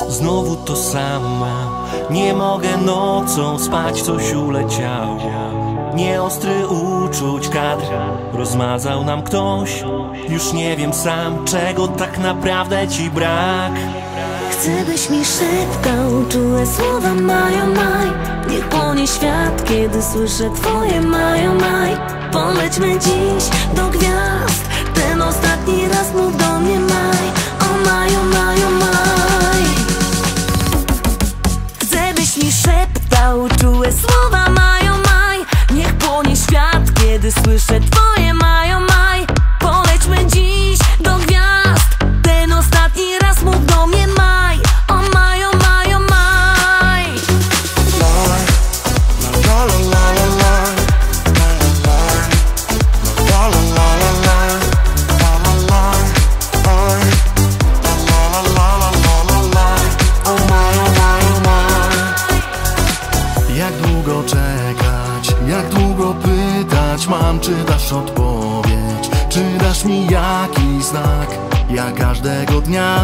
Znowu to samo Nie mogę nocą spać, coś uleciało. Nieostry uczuć kadr Rozmazał nam ktoś. Już nie wiem sam, czego tak naprawdę ci brak. Chcę byś mi szeptał czułe słowa mają maj Niech płonie świat, kiedy słyszę twoje mają maj Polećmy dziś do Mam, czy dasz odpowiedź, czy dasz mi jakiś znak? Ja każdego dnia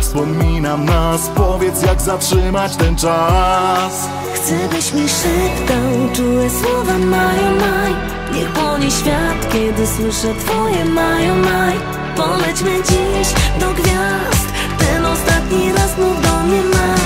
wspominam nas. Powiedz, jak zatrzymać ten czas. Chcę byś mi szeptał czułe słowa mają maj. Niech płonie świat, kiedy słyszę twoje mają maj. Polećmy dziś do gwiazd. Ten ostatni raz mów do mnie maj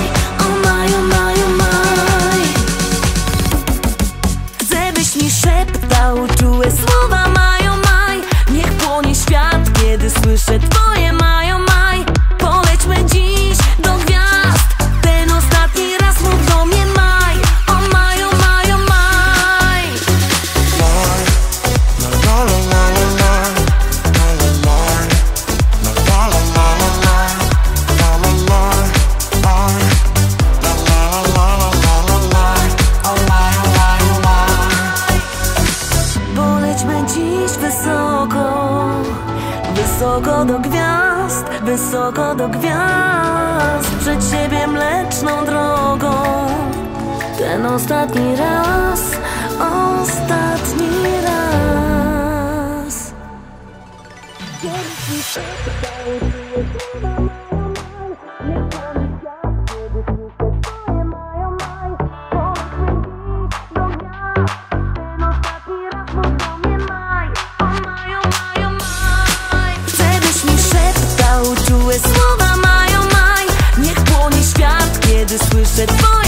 wysoko Wysoko do gwiazd Wysoko do gwiazd Przed siebie mleczną drogą. Ten ostatni raz Ostatni raz just wish that.